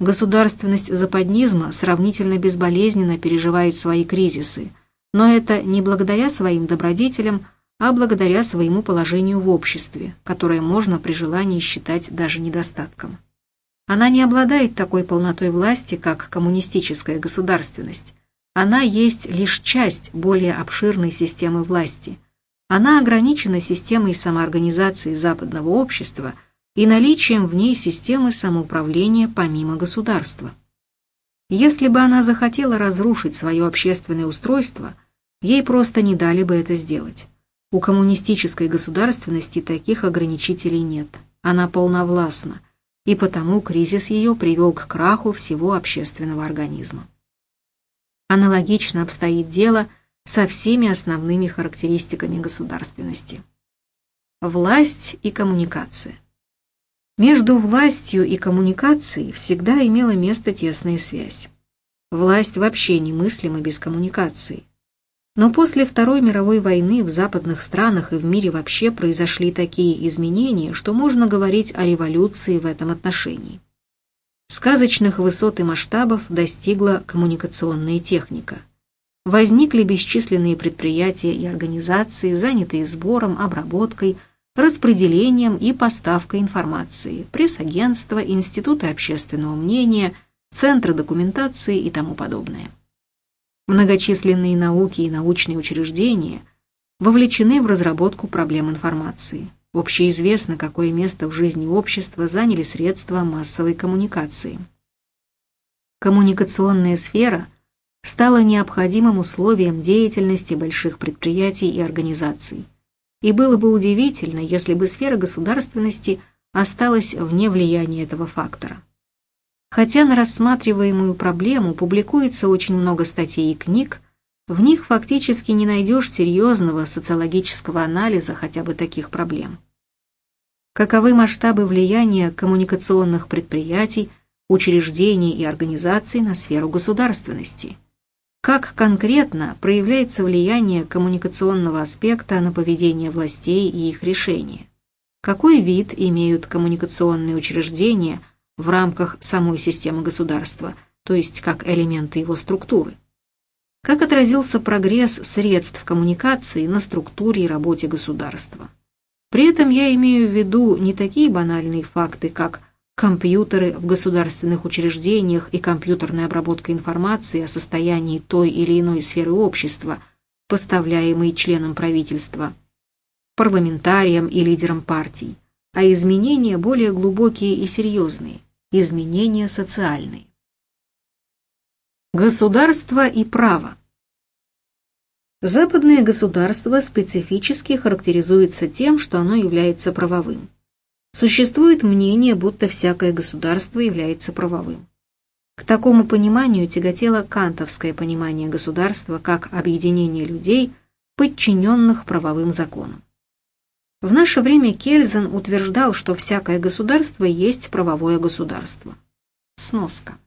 S1: Государственность западнизма сравнительно безболезненно переживает свои кризисы – но это не благодаря своим добродетелям, а благодаря своему положению в обществе, которое можно при желании считать даже недостатком. Она не обладает такой полнотой власти, как коммунистическая государственность. Она есть лишь часть более обширной системы власти. Она ограничена системой самоорганизации западного общества и наличием в ней системы самоуправления помимо государства. Если бы она захотела разрушить свое общественное устройство – Ей просто не дали бы это сделать. У коммунистической государственности таких ограничителей нет. Она полновластна, и потому кризис ее привел к краху всего общественного организма. Аналогично обстоит дело со всеми основными характеристиками государственности. Власть и коммуникация. Между властью и коммуникацией всегда имела место тесная связь. Власть вообще немыслима без коммуникации. Но после Второй мировой войны в западных странах и в мире вообще произошли такие изменения, что можно говорить о революции в этом отношении. Сказочных высот и масштабов достигла коммуникационная техника. Возникли бесчисленные предприятия и организации, занятые сбором, обработкой, распределением и поставкой информации, пресс-агентства, институты общественного мнения, центры документации и тому подобное. Многочисленные науки и научные учреждения вовлечены в разработку проблем информации. Общеизвестно, какое место в жизни общества заняли средства массовой коммуникации. Коммуникационная сфера стала необходимым условием деятельности больших предприятий и организаций. И было бы удивительно, если бы сфера государственности осталась вне влияния этого фактора. Хотя на рассматриваемую проблему публикуется очень много статей и книг, в них фактически не найдешь серьезного социологического анализа хотя бы таких проблем. Каковы масштабы влияния коммуникационных предприятий, учреждений и организаций на сферу государственности? Как конкретно проявляется влияние коммуникационного аспекта на поведение властей и их решения? какой вид имеют коммуникационные учреждения в рамках самой системы государства, то есть как элементы его структуры. Как отразился прогресс средств коммуникации на структуре и работе государства. При этом я имею в виду не такие банальные факты, как компьютеры в государственных учреждениях и компьютерная обработка информации о состоянии той или иной сферы общества, поставляемой членам правительства, парламентариям и лидерам партий, а изменения более глубокие и серьезные, изменения социальные. Государство и право. Западное государство специфически характеризуется тем, что оно является правовым. Существует мнение, будто всякое государство является правовым. К такому пониманию тяготело кантовское понимание государства как объединение людей, подчиненных правовым законам. В наше время Кельзен утверждал, что всякое государство есть правовое государство. Сноска.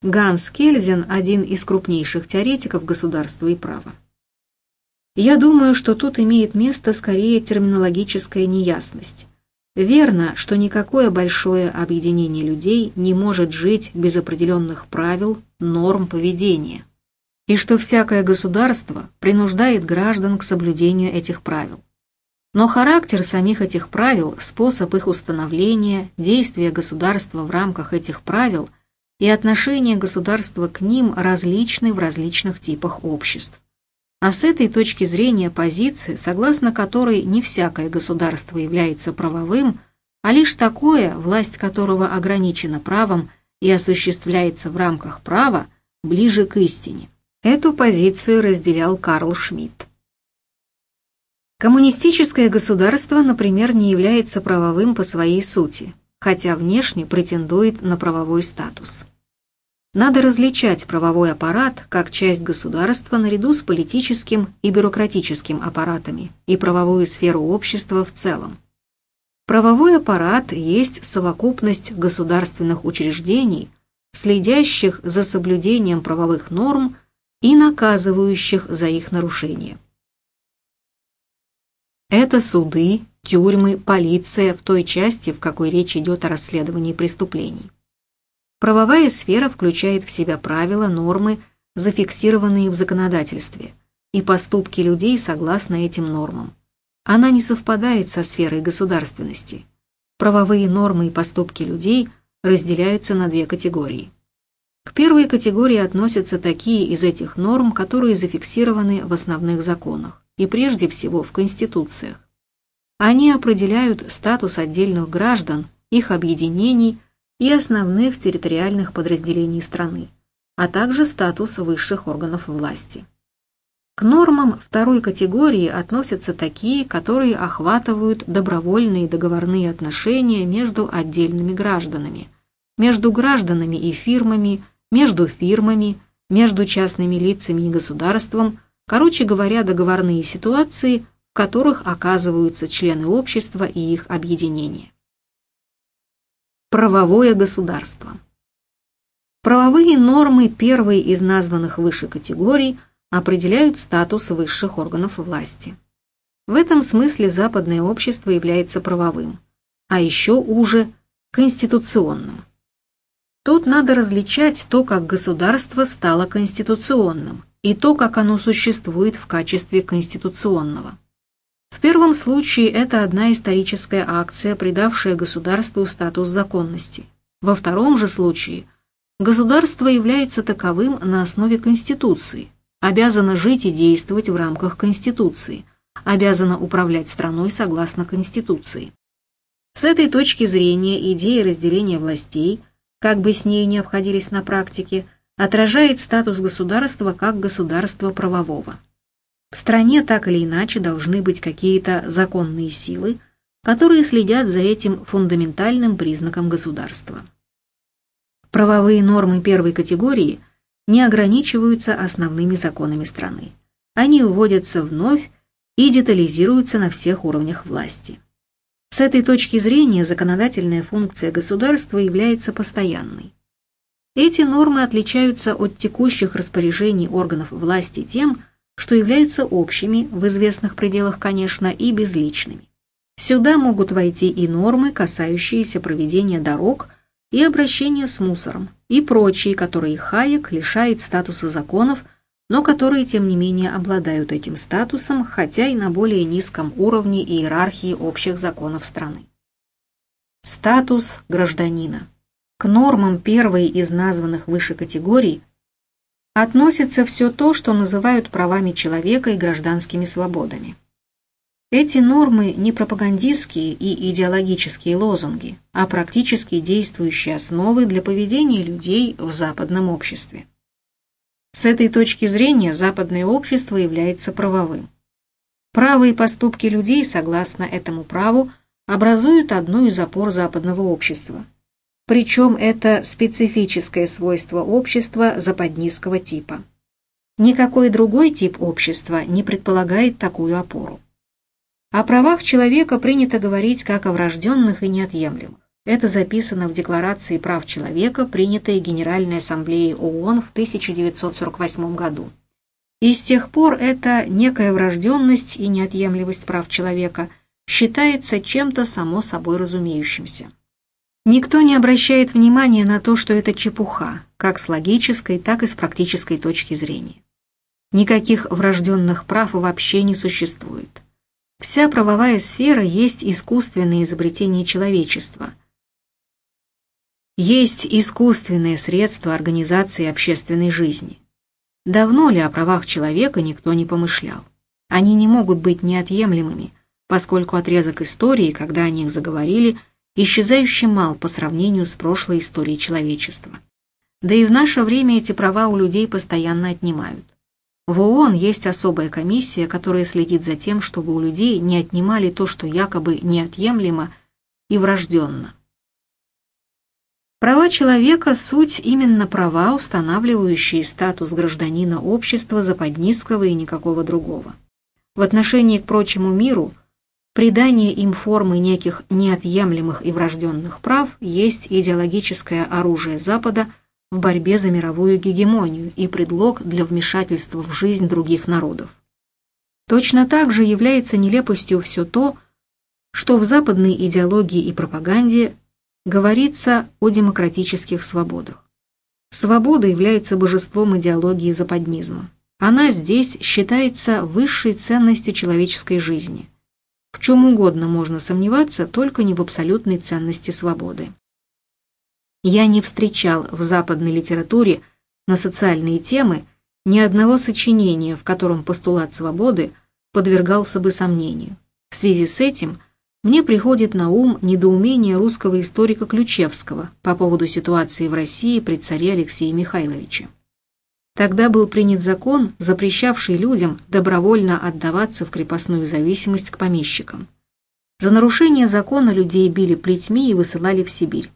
S1: Ганс Кельзен – один из крупнейших теоретиков государства и права. Я думаю, что тут имеет место скорее терминологическая неясность. Верно, что никакое большое объединение людей не может жить без определенных правил, норм поведения, и что всякое государство принуждает граждан к соблюдению этих правил. Но характер самих этих правил, способ их установления, действия государства в рамках этих правил – и отношение государства к ним различны в различных типах обществ. А с этой точки зрения позиции, согласно которой не всякое государство является правовым, а лишь такое, власть которого ограничена правом и осуществляется в рамках права, ближе к истине. Эту позицию разделял Карл Шмидт. Коммунистическое государство, например, не является правовым по своей сути, хотя внешне претендует на правовой статус. Надо различать правовой аппарат как часть государства наряду с политическим и бюрократическим аппаратами и правовую сферу общества в целом. Правовой аппарат есть совокупность государственных учреждений, следящих за соблюдением правовых норм и наказывающих за их нарушение. Это суды, тюрьмы, полиция в той части, в какой речь идет о расследовании преступлений. Правовая сфера включает в себя правила, нормы, зафиксированные в законодательстве, и поступки людей согласно этим нормам. Она не совпадает со сферой государственности. Правовые нормы и поступки людей разделяются на две категории. К первой категории относятся такие из этих норм, которые зафиксированы в основных законах и прежде всего в конституциях. Они определяют статус отдельных граждан, их объединений и основных территориальных подразделений страны, а также статус высших органов власти. К нормам второй категории относятся такие, которые охватывают добровольные договорные отношения между отдельными гражданами, между гражданами и фирмами, между фирмами, между частными лицами и государством, короче говоря, договорные ситуации – которых оказываются члены общества и их объединения. Правовое государство. Правовые нормы первой из названных выше категорий определяют статус высших органов власти. В этом смысле западное общество является правовым, а еще уже – конституционным. Тут надо различать то, как государство стало конституционным, и то, как оно существует в качестве конституционного. В первом случае это одна историческая акция, придавшая государству статус законности. Во втором же случае государство является таковым на основе Конституции, обязано жить и действовать в рамках Конституции, обязано управлять страной согласно Конституции. С этой точки зрения идея разделения властей, как бы с ней не обходились на практике, отражает статус государства как государства правового. В стране так или иначе должны быть какие-то законные силы, которые следят за этим фундаментальным признаком государства. Правовые нормы первой категории не ограничиваются основными законами страны. Они вводятся вновь и детализируются на всех уровнях власти. С этой точки зрения законодательная функция государства является постоянной. Эти нормы отличаются от текущих распоряжений органов власти тем, что являются общими, в известных пределах, конечно, и безличными. Сюда могут войти и нормы, касающиеся проведения дорог и обращения с мусором, и прочие, которые Хайек лишает статуса законов, но которые, тем не менее, обладают этим статусом, хотя и на более низком уровне иерархии общих законов страны. Статус гражданина. К нормам первой из названных выше категорий относится все то, что называют правами человека и гражданскими свободами. Эти нормы не пропагандистские и идеологические лозунги, а практически действующие основы для поведения людей в западном обществе. С этой точки зрения западное общество является правовым. Право и поступки людей, согласно этому праву, образуют одну из опор западного общества. Причем это специфическое свойство общества западнистского типа. Никакой другой тип общества не предполагает такую опору. О правах человека принято говорить как о врожденных и неотъемлемых. Это записано в Декларации прав человека, принятой Генеральной Ассамблеей ООН в 1948 году. И с тех пор эта некая врожденность и неотъемлемость прав человека считается чем-то само собой разумеющимся. Никто не обращает внимания на то, что это чепуха, как с логической, так и с практической точки зрения. Никаких врожденных прав вообще не существует. Вся правовая сфера есть искусственное изобретение человечества. Есть искусственные средства организации общественной жизни. Давно ли о правах человека никто не помышлял? Они не могут быть неотъемлемыми, поскольку отрезок истории, когда о них заговорили, исчезающе мал по сравнению с прошлой историей человечества. Да и в наше время эти права у людей постоянно отнимают. В ООН есть особая комиссия, которая следит за тем, чтобы у людей не отнимали то, что якобы неотъемлемо и врожденно. Права человека – суть именно права, устанавливающие статус гражданина общества западнистского и никакого другого. В отношении к прочему миру – Придание им формы неких неотъемлемых и врожденных прав есть идеологическое оружие Запада в борьбе за мировую гегемонию и предлог для вмешательства в жизнь других народов. Точно так же является нелепостью все то, что в западной идеологии и пропаганде говорится о демократических свободах. Свобода является божеством идеологии западнизма. Она здесь считается высшей ценностью человеческой жизни – в чем угодно можно сомневаться, только не в абсолютной ценности свободы. Я не встречал в западной литературе на социальные темы ни одного сочинения, в котором постулат свободы подвергался бы сомнению. В связи с этим мне приходит на ум недоумение русского историка Ключевского по поводу ситуации в России при царе Алексее Михайловиче. Тогда был принят закон, запрещавший людям добровольно отдаваться в крепостную зависимость к помещикам. За нарушение закона людей били плетьми и высылали в Сибирь.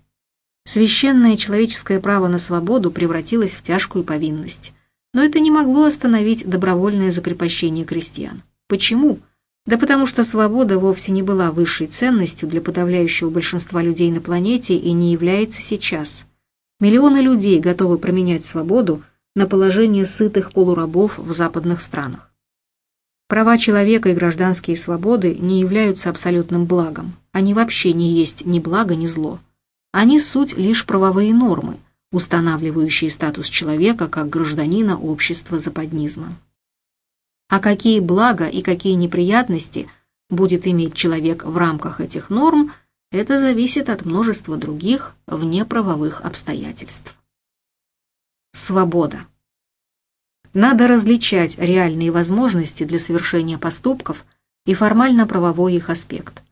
S1: Священное человеческое право на свободу превратилось в тяжкую повинность. Но это не могло остановить добровольное закрепощение крестьян. Почему? Да потому что свобода вовсе не была высшей ценностью для подавляющего большинства людей на планете и не является сейчас. Миллионы людей готовы променять свободу на положение сытых полурабов в западных странах. Права человека и гражданские свободы не являются абсолютным благом. Они вообще не есть ни благо, ни зло. Они суть лишь правовые нормы, устанавливающие статус человека как гражданина общества западнизма. А какие блага и какие неприятности будет иметь человек в рамках этих норм, это зависит от множества других внеправовых обстоятельств. Свобода. Надо различать реальные возможности для совершения поступков и формально-правовой их аспект.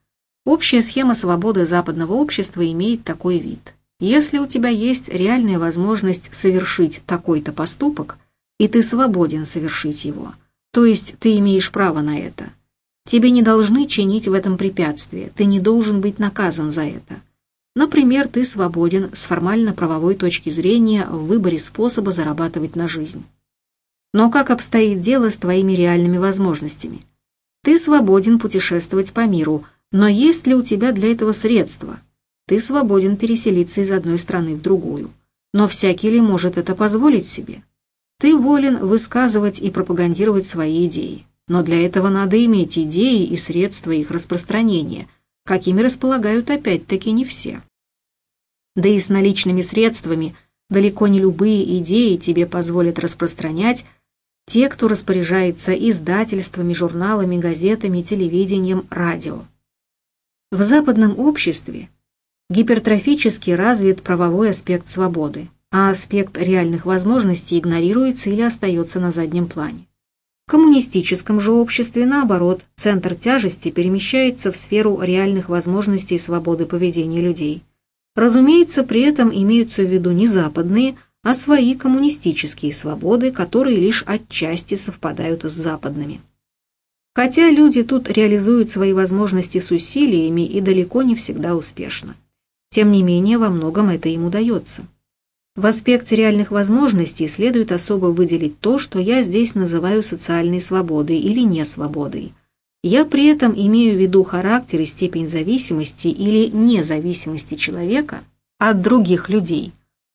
S1: Общая схема свободы западного общества имеет такой вид. Если у тебя есть реальная возможность совершить такой-то поступок, и ты свободен совершить его, то есть ты имеешь право на это, тебе не должны чинить в этом препятствие, ты не должен быть наказан за это – Например, ты свободен с формально-правовой точки зрения в выборе способа зарабатывать на жизнь. Но как обстоит дело с твоими реальными возможностями? Ты свободен путешествовать по миру, но есть ли у тебя для этого средства? Ты свободен переселиться из одной страны в другую. Но всякий ли может это позволить себе? Ты волен высказывать и пропагандировать свои идеи. Но для этого надо иметь идеи и средства их распространения – какими располагают опять-таки не все. Да и с наличными средствами далеко не любые идеи тебе позволят распространять те, кто распоряжается издательствами, журналами, газетами, телевидением, радио. В западном обществе гипертрофически развит правовой аспект свободы, а аспект реальных возможностей игнорируется или остается на заднем плане. Коммунистическом же обществе, наоборот, центр тяжести перемещается в сферу реальных возможностей свободы поведения людей. Разумеется, при этом имеются в виду не западные, а свои коммунистические свободы, которые лишь отчасти совпадают с западными. Хотя люди тут реализуют свои возможности с усилиями и далеко не всегда успешно. Тем не менее, во многом это им удается. В аспекте реальных возможностей следует особо выделить то, что я здесь называю социальной свободой или несвободой. Я при этом имею в виду характер и степень зависимости или независимости человека от других людей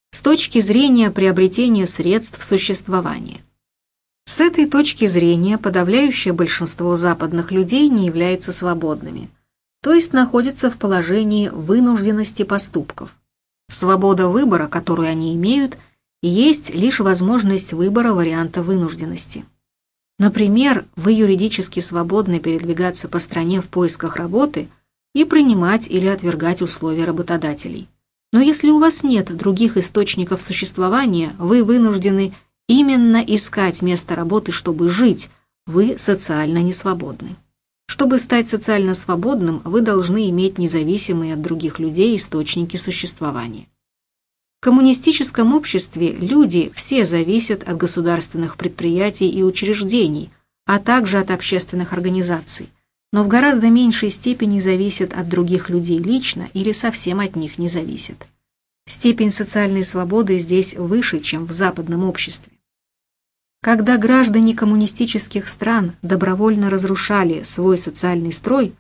S1: с точки зрения приобретения средств существования. С этой точки зрения подавляющее большинство западных людей не являются свободными, то есть находятся в положении вынужденности поступков. Свобода выбора, которую они имеют, есть лишь возможность выбора варианта вынужденности. Например, вы юридически свободны передвигаться по стране в поисках работы и принимать или отвергать условия работодателей. Но если у вас нет других источников существования, вы вынуждены именно искать место работы, чтобы жить, вы социально не свободны. Чтобы стать социально свободным, вы должны иметь независимые от других людей источники существования. В коммунистическом обществе люди все зависят от государственных предприятий и учреждений, а также от общественных организаций, но в гораздо меньшей степени зависят от других людей лично или совсем от них не зависят. Степень социальной свободы здесь выше, чем в западном обществе. Когда граждане коммунистических стран добровольно разрушали свой социальный строй,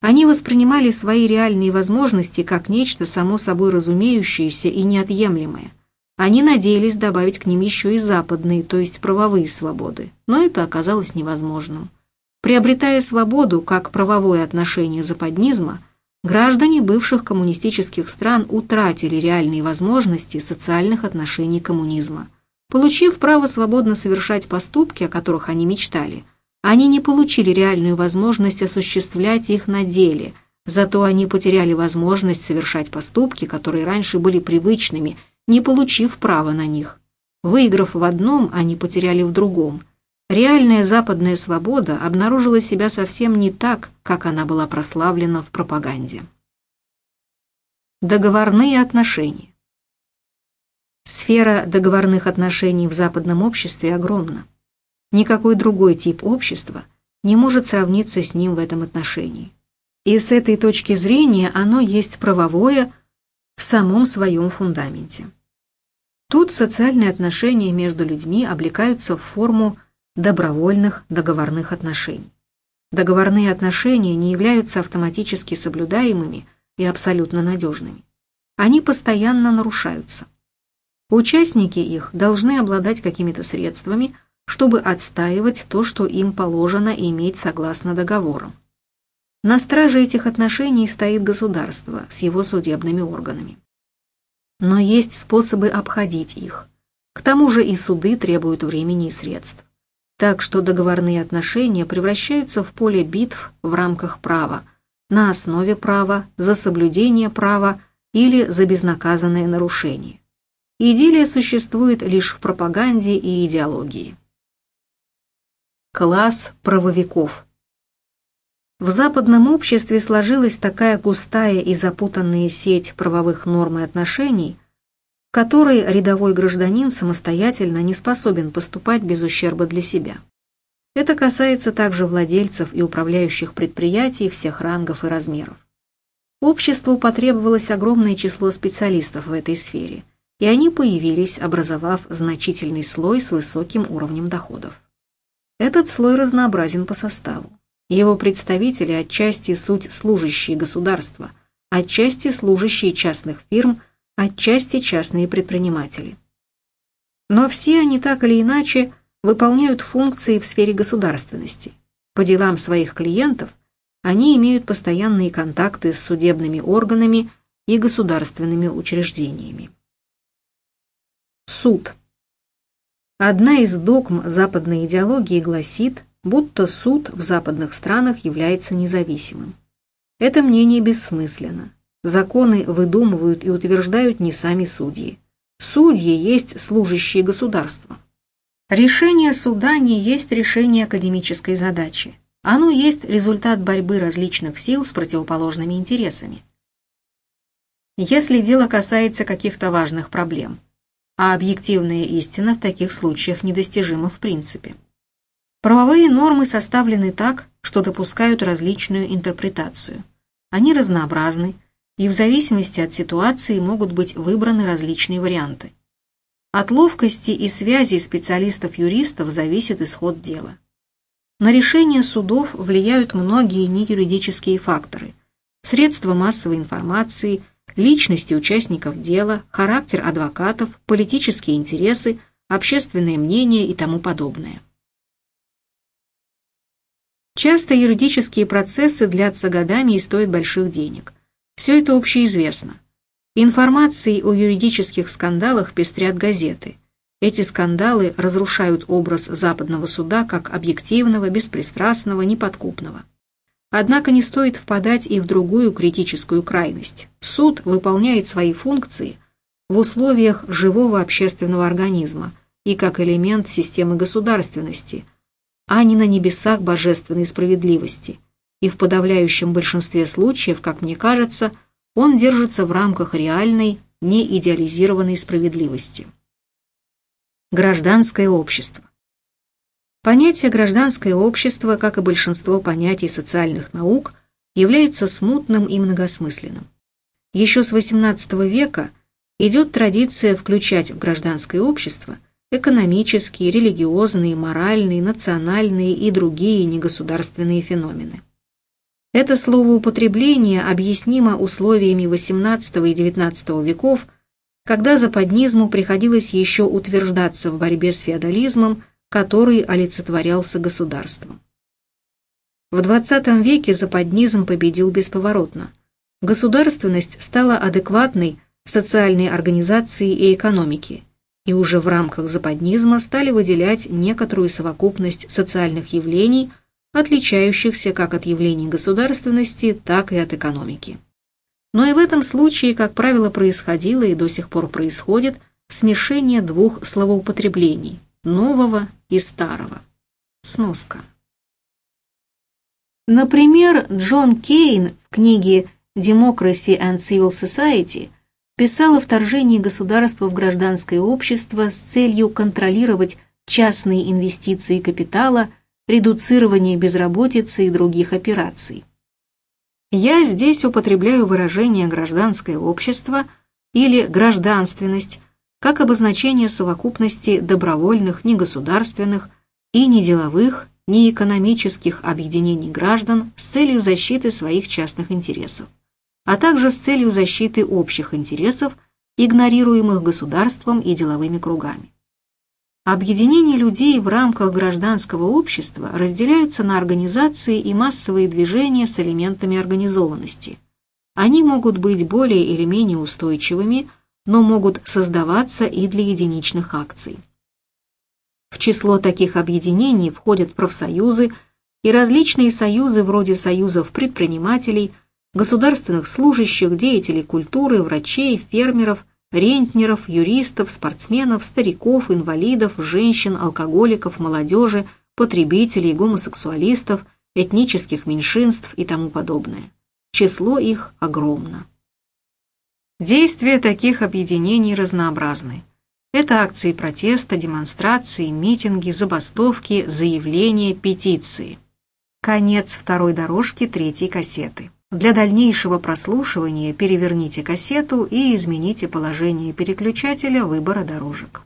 S1: они воспринимали свои реальные возможности как нечто само собой разумеющееся и неотъемлемое. Они надеялись добавить к ним еще и западные, то есть правовые свободы, но это оказалось невозможным. Приобретая свободу как правовое отношение западнизма, граждане бывших коммунистических стран утратили реальные возможности социальных отношений коммунизма – Получив право свободно совершать поступки, о которых они мечтали, они не получили реальную возможность осуществлять их на деле, зато они потеряли возможность совершать поступки, которые раньше были привычными, не получив права на них. Выиграв в одном, они потеряли в другом. Реальная западная свобода обнаружила себя совсем не так, как она была прославлена в пропаганде. Договорные отношения. Сфера договорных отношений в западном обществе огромна. Никакой другой тип общества не может сравниться с ним в этом отношении. И с этой точки зрения оно есть правовое в самом своем фундаменте. Тут социальные отношения между людьми облекаются в форму добровольных договорных отношений. Договорные отношения не являются автоматически соблюдаемыми и абсолютно надежными. Они постоянно нарушаются. Участники их должны обладать какими-то средствами, чтобы отстаивать то, что им положено иметь согласно договорам. На страже этих отношений стоит государство с его судебными органами. Но есть способы обходить их. К тому же и суды требуют времени и средств. Так что договорные отношения превращаются в поле битв в рамках права, на основе права, за соблюдение права или за безнаказанное нарушение. Идиллия существует лишь в пропаганде и идеологии. Класс правовиков В западном обществе сложилась такая густая и запутанная сеть правовых норм и отношений, в которой рядовой гражданин самостоятельно не способен поступать без ущерба для себя. Это касается также владельцев и управляющих предприятий всех рангов и размеров. Обществу потребовалось огромное число специалистов в этой сфере – и они появились, образовав значительный слой с высоким уровнем доходов. Этот слой разнообразен по составу. Его представители отчасти суть служащие государства, отчасти служащие частных фирм, отчасти частные предприниматели. Но все они так или иначе выполняют функции в сфере государственности. По делам своих клиентов Они имеют постоянные контакты с судебными органами и государственными учреждениями. Суд. Одна из догм западной идеологии гласит, будто суд в западных странах является независимым. Это мнение бессмысленно. Законы выдумывают и утверждают не сами судьи. Судьи есть служащие государства. Решение суда не есть решение академической задачи. Оно есть результат борьбы различных сил с противоположными интересами. Если дело касается каких-то важных проблем, а объективная истина в таких случаях недостижима в принципе. Правовые нормы составлены так, что допускают различную интерпретацию. Они разнообразны, и в зависимости от ситуации могут быть выбраны различные варианты. От ловкости и связи специалистов-юристов зависит исход дела. На решение судов влияют многие неюридические факторы. Средства массовой информации, личности участников дела, характер адвокатов, политические интересы, общественное мнение и тому подобное. Часто юридические процессы длятся годами и стоят больших денег. Все это общеизвестно. Информацией о юридических скандалах пестрят газеты. Эти скандалы разрушают образ западного суда как объективного, беспристрастного, неподкупного. Однако не стоит впадать и в другую критическую крайность. Суд выполняет свои функции в условиях живого общественного организма и как элемент системы государственности, а не на небесах божественной справедливости – и в подавляющем большинстве случаев, как мне кажется, он держится в рамках реальной, неидеализированной справедливости. Гражданское общество. Понятие гражданское общество, как и большинство понятий социальных наук, является смутным и многосмысленным. Еще с XVIII века идет традиция включать в гражданское общество экономические, религиозные, моральные, национальные и другие негосударственные феномены. Это словоупотребление объяснимо условиями XVIII и XIX веков, когда западнизму приходилось еще утверждаться в борьбе с феодализмом, который олицетворялся государством. В XX веке западнизм победил бесповоротно. Государственность стала адекватной социальной организацией и экономики, и уже в рамках западнизма стали выделять некоторую совокупность социальных явлений – отличающихся как от явлений государственности, так и от экономики. Но и в этом случае, как правило, происходило и до сих пор происходит смешение двух словоупотреблений – нового и старого. Сноска. Например, Джон Кейн в книге «Democracy and Civil Society» писал о вторжении государства в гражданское общество с целью контролировать частные инвестиции капитала – редуцирование безработицы и других операций. Я здесь употребляю выражение «гражданское общество» или «гражданственность» как обозначение совокупности добровольных, негосударственных и неделовых, неэкономических объединений граждан с целью защиты своих частных интересов, а также с целью защиты общих интересов, игнорируемых государством и деловыми кругами. Объединения людей в рамках гражданского общества разделяются на организации и массовые движения с элементами организованности. Они могут быть более или менее устойчивыми, но могут создаваться и для единичных акций. В число таких объединений входят профсоюзы и различные союзы вроде союзов предпринимателей, государственных служащих, деятелей культуры, врачей, фермеров, рентнеров, юристов, спортсменов, стариков, инвалидов, женщин, алкоголиков, молодежи, потребителей, гомосексуалистов, этнических меньшинств и тому подобное. Число их огромно. Действия таких объединений разнообразны. Это акции протеста, демонстрации, митинги, забастовки, заявления, петиции. Конец второй дорожки третьей кассеты. Для дальнейшего прослушивания переверните кассету и измените положение переключателя выбора дорожек.